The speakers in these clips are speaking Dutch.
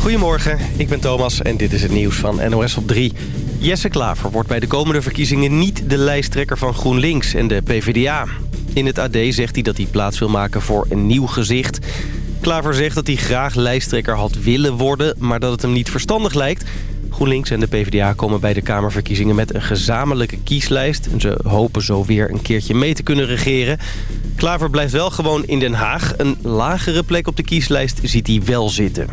Goedemorgen, ik ben Thomas en dit is het nieuws van NOS op 3. Jesse Klaver wordt bij de komende verkiezingen niet de lijsttrekker van GroenLinks en de PvdA. In het AD zegt hij dat hij plaats wil maken voor een nieuw gezicht. Klaver zegt dat hij graag lijsttrekker had willen worden, maar dat het hem niet verstandig lijkt... GroenLinks en de PvdA komen bij de Kamerverkiezingen met een gezamenlijke kieslijst. En ze hopen zo weer een keertje mee te kunnen regeren. Klaver blijft wel gewoon in Den Haag. Een lagere plek op de kieslijst ziet hij wel zitten.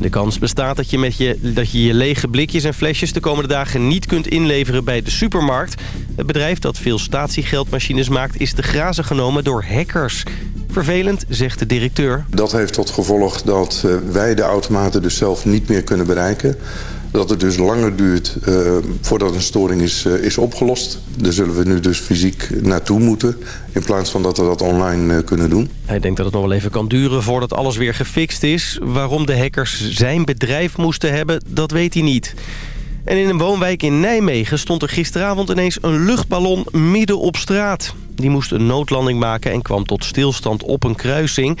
De kans bestaat dat je, met je, dat je je lege blikjes en flesjes de komende dagen niet kunt inleveren bij de supermarkt. Het bedrijf dat veel statiegeldmachines maakt is te grazen genomen door hackers. Vervelend, zegt de directeur. Dat heeft tot gevolg dat eh, wij de automaten dus zelf niet meer kunnen bereiken. Dat het dus langer duurt uh, voordat een storing is, uh, is opgelost. Daar zullen we nu dus fysiek naartoe moeten. In plaats van dat we dat online uh, kunnen doen. Hij denkt dat het nog wel even kan duren voordat alles weer gefixt is. Waarom de hackers zijn bedrijf moesten hebben, dat weet hij niet. En in een woonwijk in Nijmegen stond er gisteravond ineens een luchtballon midden op straat. Die moest een noodlanding maken en kwam tot stilstand op een kruising.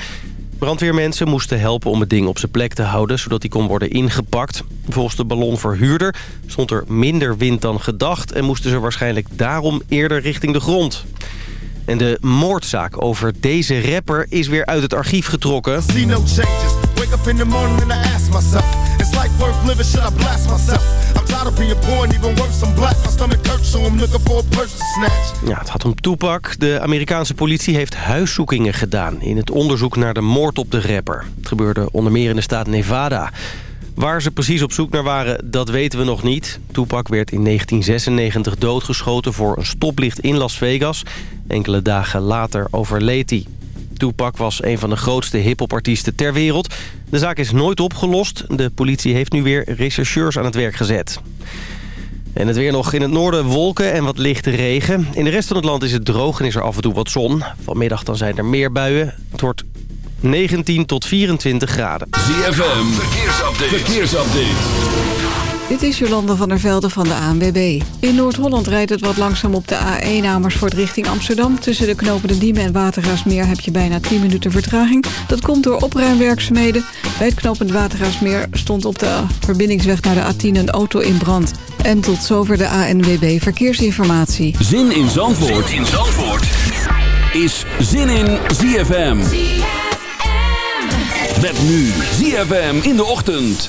Brandweermensen moesten helpen om het ding op zijn plek te houden... zodat hij kon worden ingepakt. Volgens de ballonverhuurder stond er minder wind dan gedacht... en moesten ze waarschijnlijk daarom eerder richting de grond. En de moordzaak over deze rapper is weer uit het archief getrokken. In? Even black. So for snatch. Ja, het gaat om Tupac. De Amerikaanse politie heeft huiszoekingen gedaan in het onderzoek naar de moord op de rapper. Het gebeurde onder meer in de staat Nevada. Waar ze precies op zoek naar waren, dat weten we nog niet. Tupac werd in 1996 doodgeschoten voor een stoplicht in Las Vegas. Enkele dagen later overleed hij. Tupac was een van de grootste hiphopartiesten ter wereld. De zaak is nooit opgelost. De politie heeft nu weer rechercheurs aan het werk gezet. En het weer nog in het noorden wolken en wat lichte regen. In de rest van het land is het droog en is er af en toe wat zon. Vanmiddag dan zijn er meer buien. Het wordt 19 tot 24 graden. ZFM, verkeersupdate. verkeersupdate. Dit is Jolanda van der Velde van de ANWB. In Noord-Holland rijdt het wat langzaam op de A1 Amersfoort richting Amsterdam. Tussen de knopen de Diemen en Watergraafsmeer heb je bijna 10 minuten vertraging. Dat komt door opruimwerkzaamheden. Bij het knopend Watergraafsmeer stond op de verbindingsweg naar de A10 een auto in brand. En tot zover de ANWB Verkeersinformatie. Zin in Zandvoort, zin in Zandvoort. is Zin in ZFM. ZFM. Met nu ZFM in de ochtend.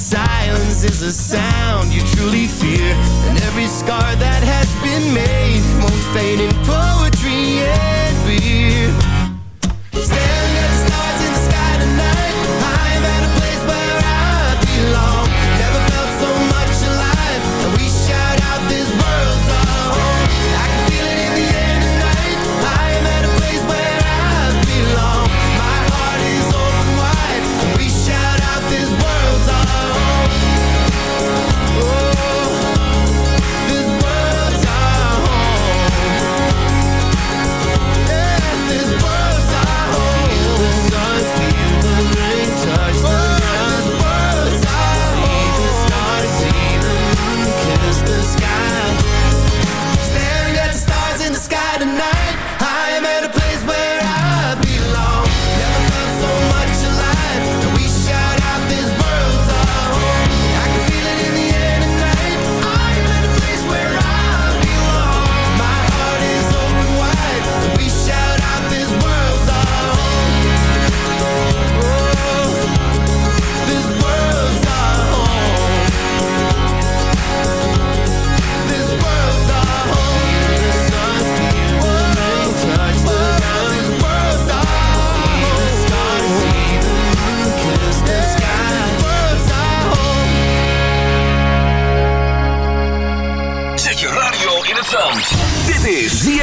silence is a sound you truly fear. And every scar that has been made won't fade in poetry and beer.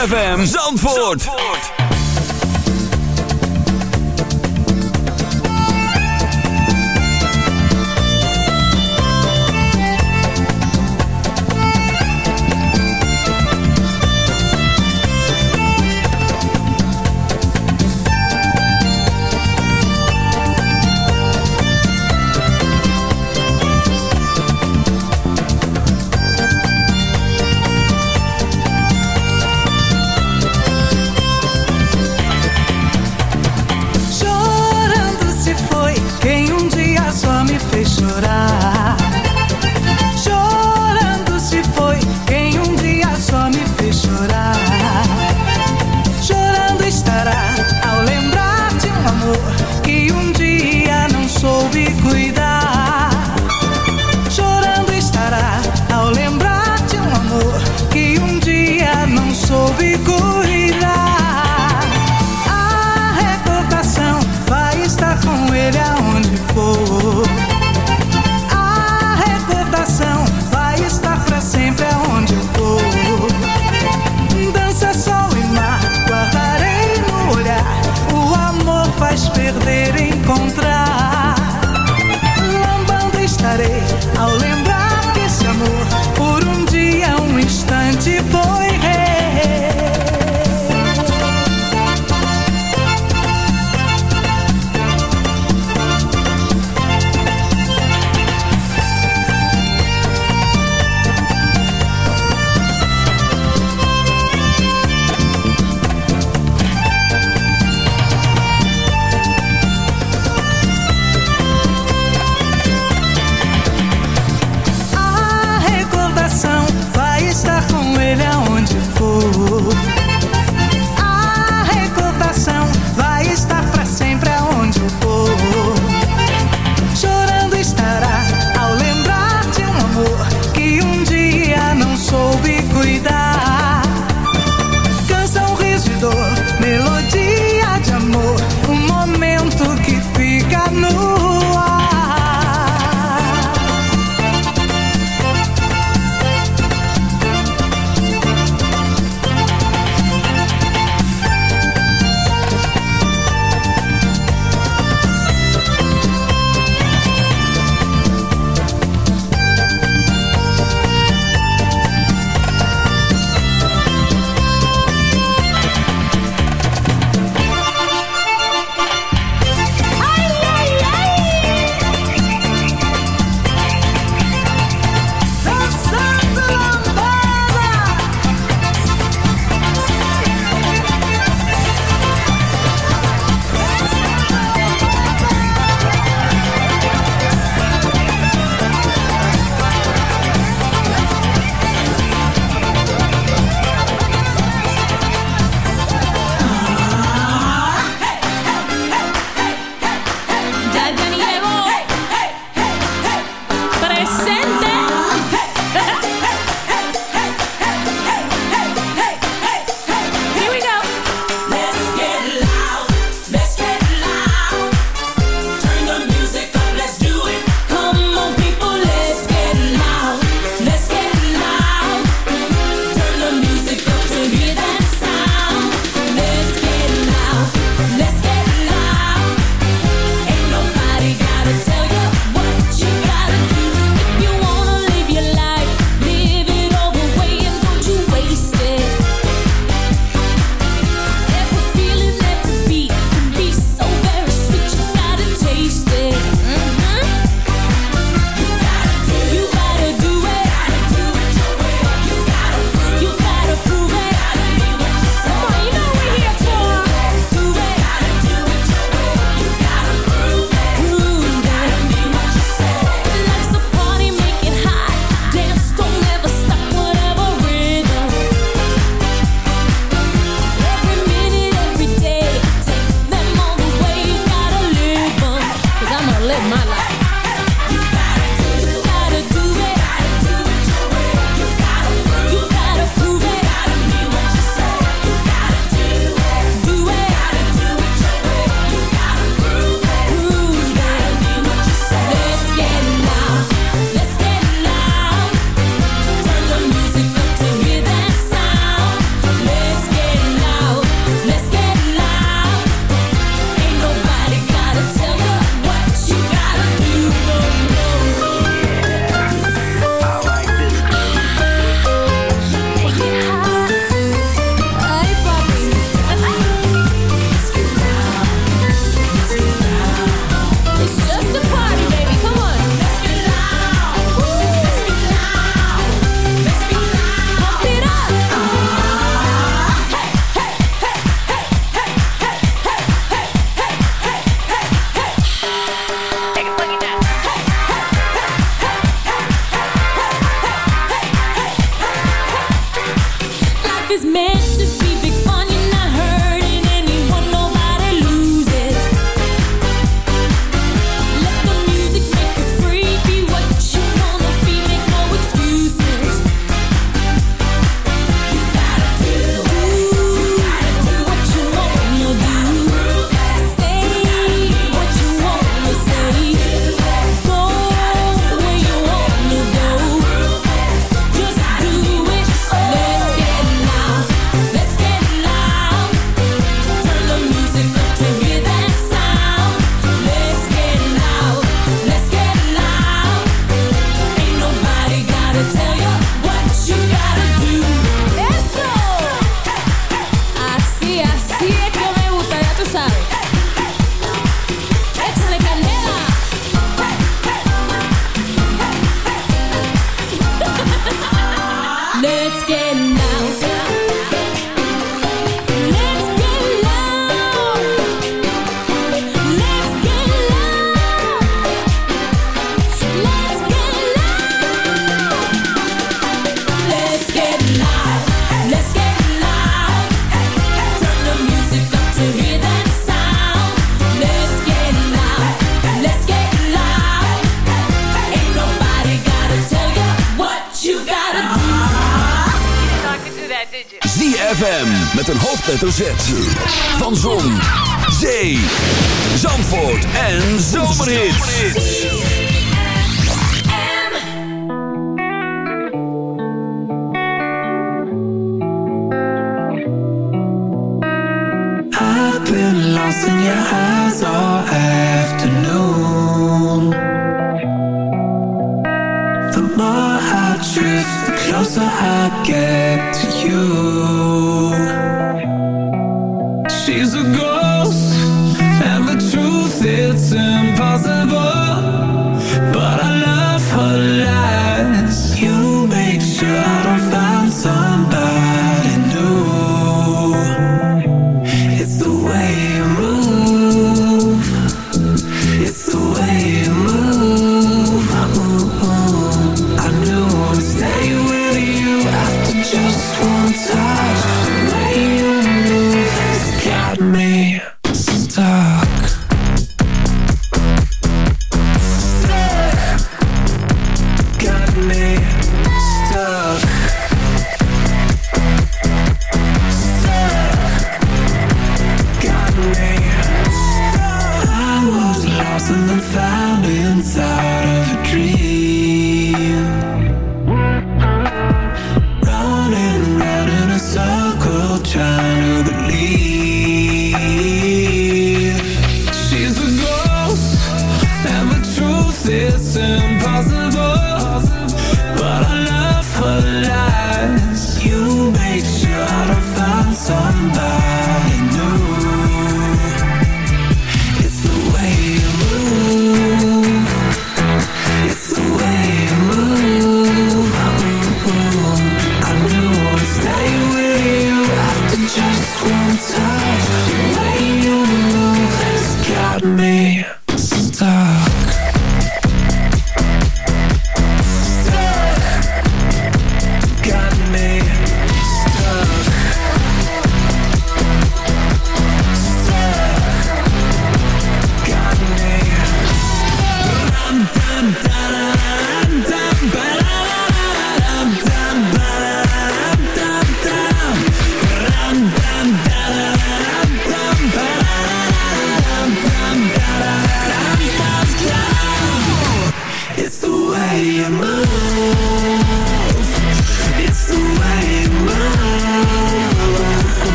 ZFM Zandvoort. hoofdletter Z. Van Zon, Zee, Zandvoort en Zomerhits. I've been lost in your eyes all afternoon. The more I drift, the closer I get to you. Pause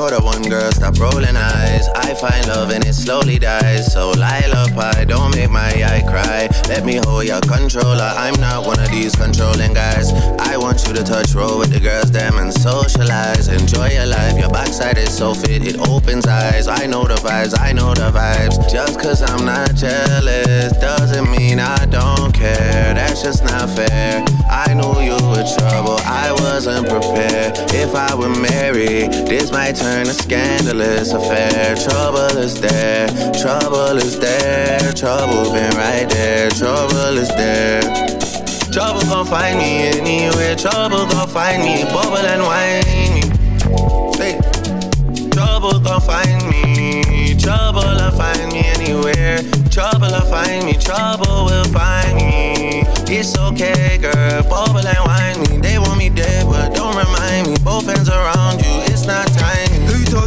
You're the one girl, stop rolling eyes. I find love and it slowly dies. So lullaby, don't make my eye cry. Let me hold your controller. I'm not one of these controlling guys. Touch roll with the girls, them and socialize. Enjoy your life, your backside is so fit, it opens eyes. I know the vibes, I know the vibes. Just cause I'm not jealous doesn't mean I don't care. That's just not fair. I knew you were trouble, I wasn't prepared. If I were married, this might turn a scandalous affair. Trouble is there, trouble is there, trouble been right there, trouble is there. Trouble gon' find me anywhere, trouble gon' find me, bubble and whine me. Hey. Trouble gon' find me, trouble will find me anywhere. Trouble will find me, trouble will find me. It's okay, girl, bubble and whine me. They want me dead, but don't remind me. Both hands around you,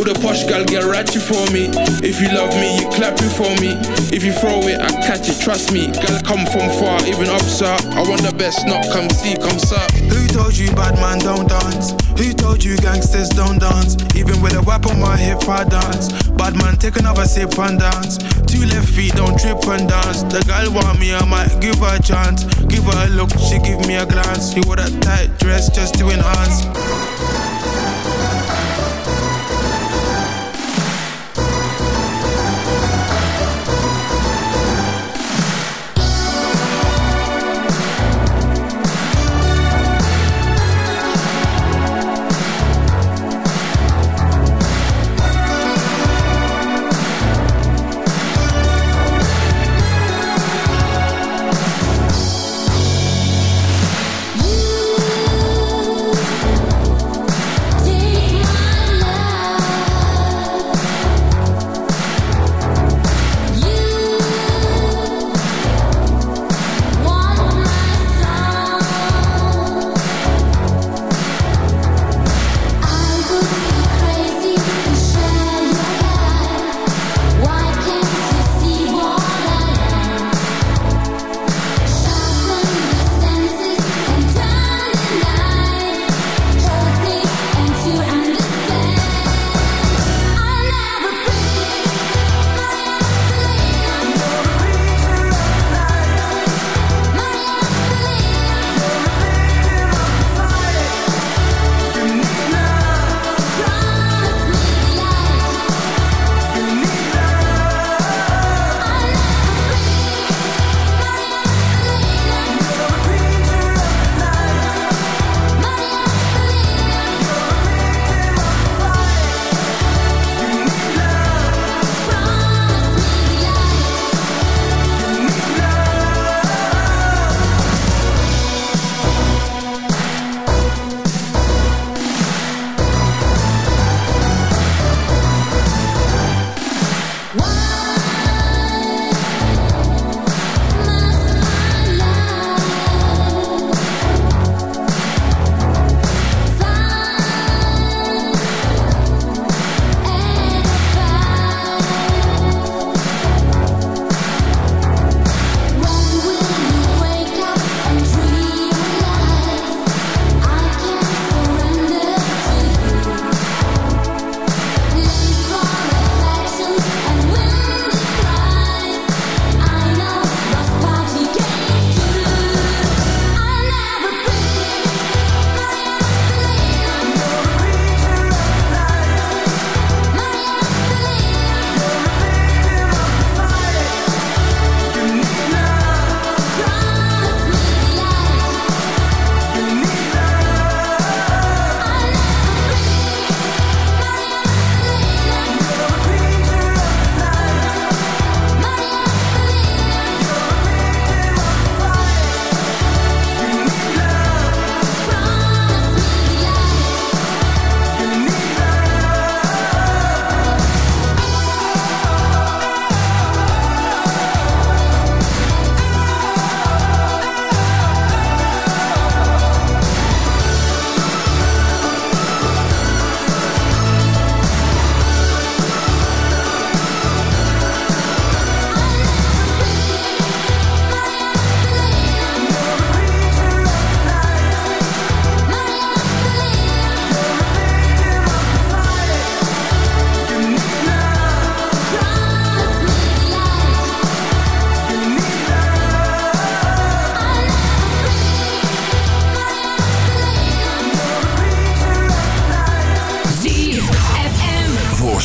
All the posh gal get ratchet for me. If you love me, you clap it for me. If you throw it, I catch it, trust me. Gal come from far, even up, sir. I want the best, not come see, come sir. Who told you bad man don't dance? Who told you gangsters don't dance? Even with a whip on my hip, I dance. Bad man, take another sip and dance. Two left feet, don't trip and dance. The girl want me, I might give her a chance. Give her a look, she give me a glance. You wore that tight dress just to enhance.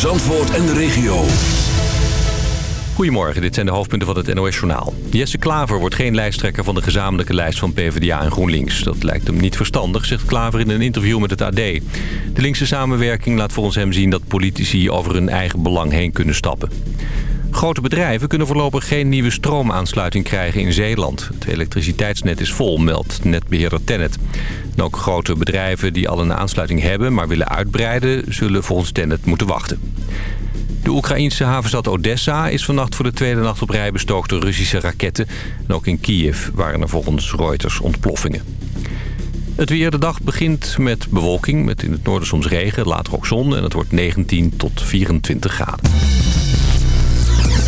Zandvoort en de regio. Goedemorgen, dit zijn de hoofdpunten van het NOS-journaal. Jesse Klaver wordt geen lijsttrekker van de gezamenlijke lijst van PvdA en GroenLinks. Dat lijkt hem niet verstandig, zegt Klaver in een interview met het AD. De linkse samenwerking laat volgens hem zien dat politici over hun eigen belang heen kunnen stappen. Grote bedrijven kunnen voorlopig geen nieuwe stroomaansluiting krijgen in Zeeland. Het elektriciteitsnet is vol, meldt netbeheerder Tennet. En ook grote bedrijven die al een aansluiting hebben, maar willen uitbreiden... zullen volgens Tennet moeten wachten. De Oekraïense havenstad Odessa is vannacht voor de tweede nacht op rij bestoogd door Russische raketten. En ook in Kiev waren er volgens Reuters ontploffingen. Het weer de dag begint met bewolking, met in het noorden soms regen, later ook zon. En het wordt 19 tot 24 graden.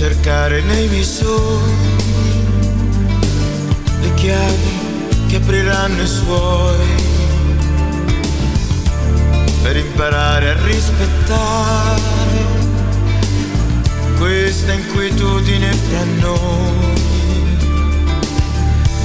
Cercare nei sogni le chiavi che apriranno i suoi per imparare a rispettare questa inquietudine fra noi.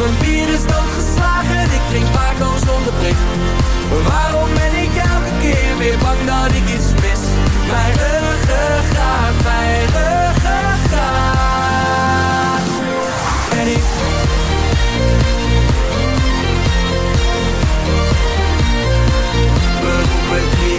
Mijn bier is doodgeslagen Ik drink Paco zonder prik. Waarom ben ik elke keer weer bang dat ik iets mis? Mijn ruggengraat, mijn ruggengraat. En ik We roepen 3,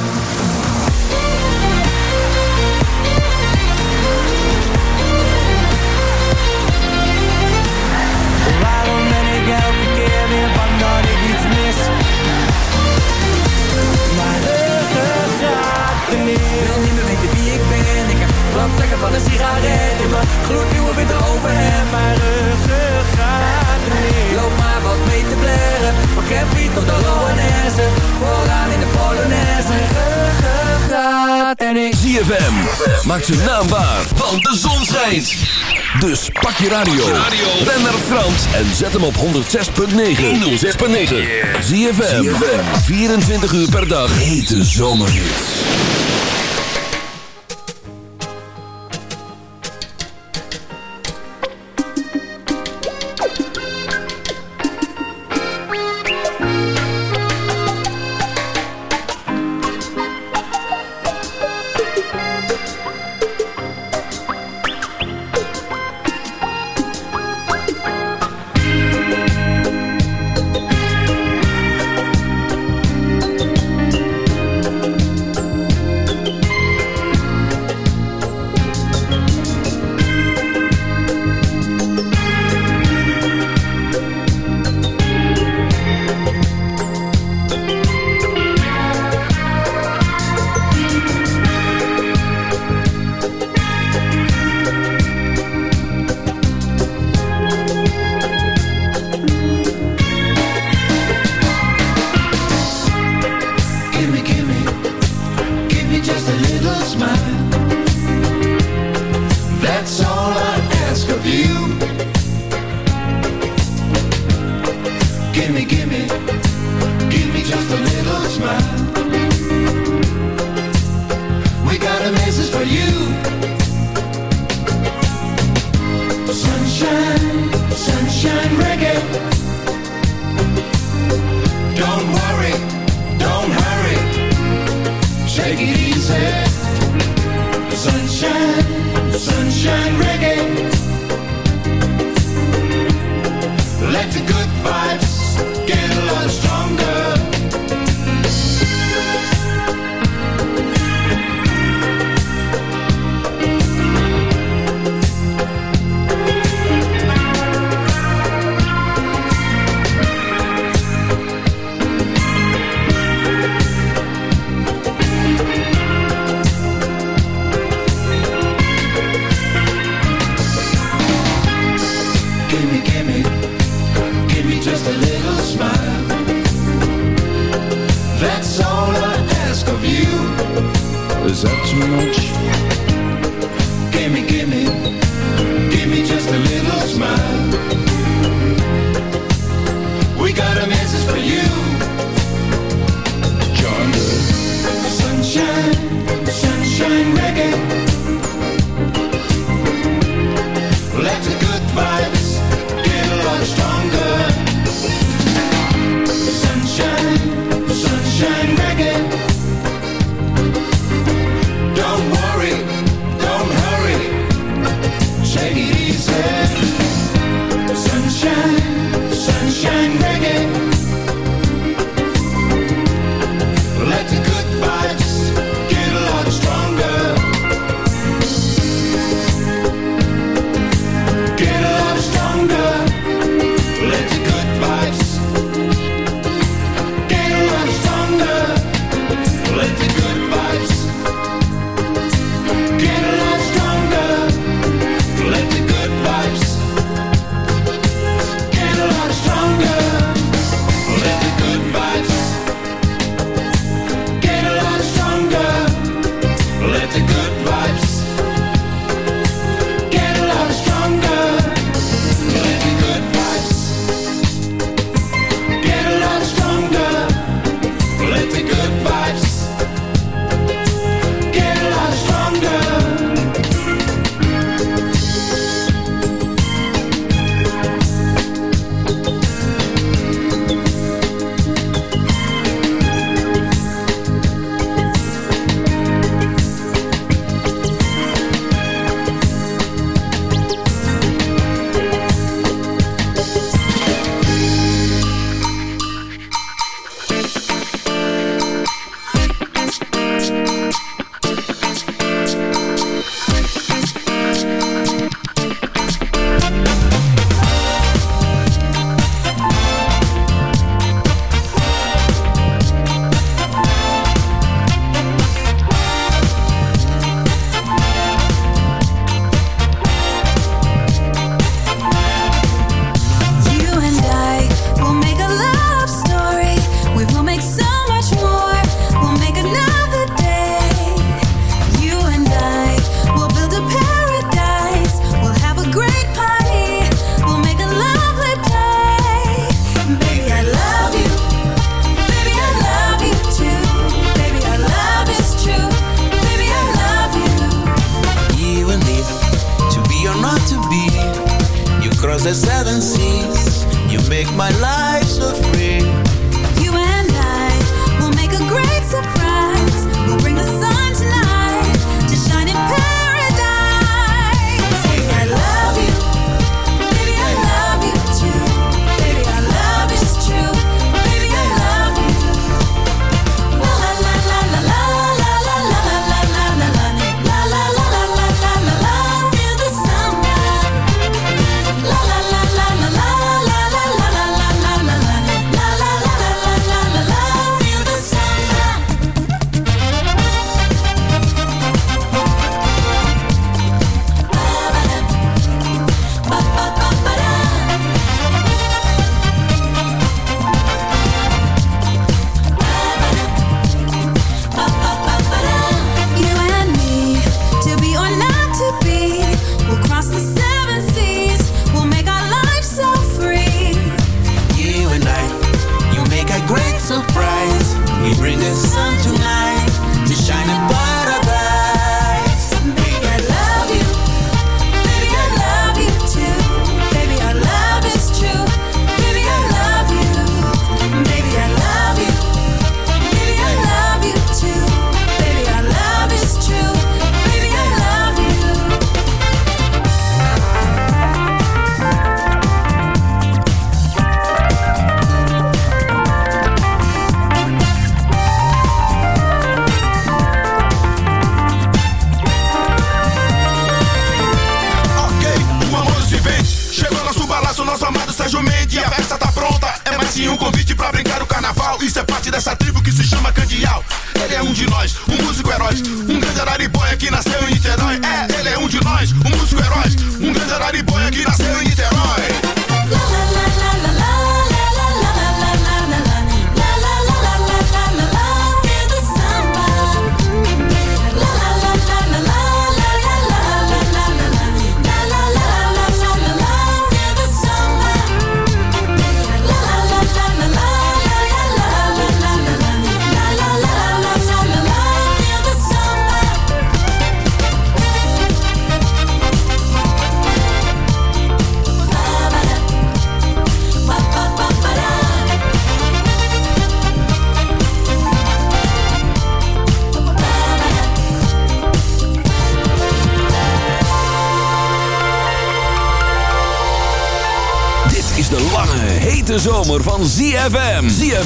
van een sigaret in mijn gloednieuwe witte overhemd. Maar ruggengraat Loop maar wat mee te blaren. Van Campy tot de Loanesse. Vooraan in de Polonaise. Ruggengraat en ik. ZFM, maak zijn naam waar, want de zon schijnt. Dus pak je radio, ben naar Frans en zet hem op 106.9. 106.9. ZFM, 24 uur per dag. Hete zomerhits.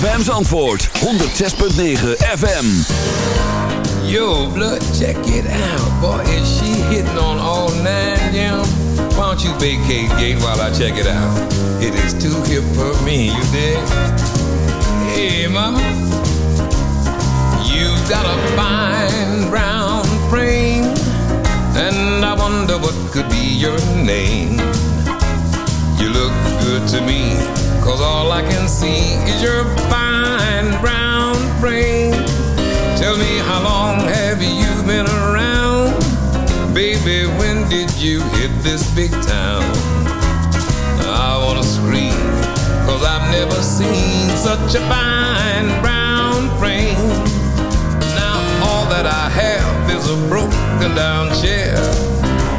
ZFM Zandvoort 106.9 FM. Yo, blood, check it out. Boy, is she hitting on all nine, yeah. Why don't you vacate gate while I check it out? It is too hip for me, you dig? Hey, mama. You've got a fine brown frame. And I wonder what could be your name. You look good to me Cause all I can see is your fine brown brain. Tell me how long have you been around? Baby, when did you hit this big town? I wanna scream, cause I've never seen such a fine brown brain. Now all that I have is a broken down chair